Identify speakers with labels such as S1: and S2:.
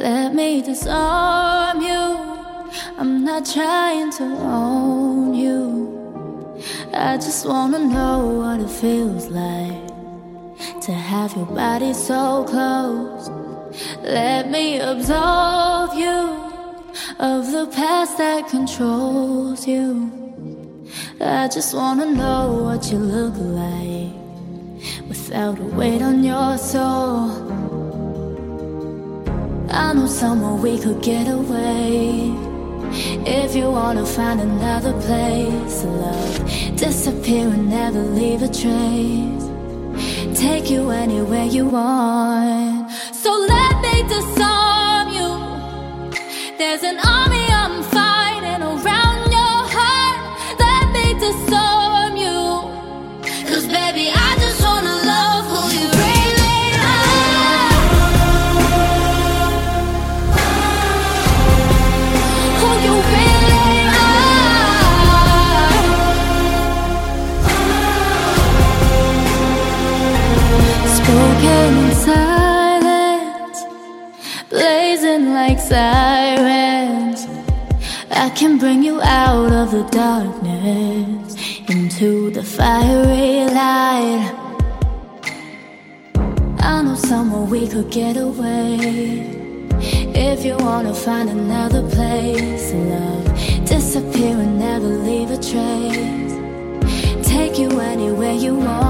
S1: Let me disarm you. I'm not trying to own you. I just wanna know what it feels like to have your body so close. Let me absolve you of the past that controls you. I just wanna know what you look like without a weight on your soul. I know somewhere we could get away. If you wanna find another place love, disappear and never leave a trace. Take you anywhere you want. So let me disarm you. There's an army like sirens. I can bring you out of the darkness into the fiery light. I know somewhere we could get away. If you wanna find another place love, disappear and never leave a trace. Take you anywhere you want.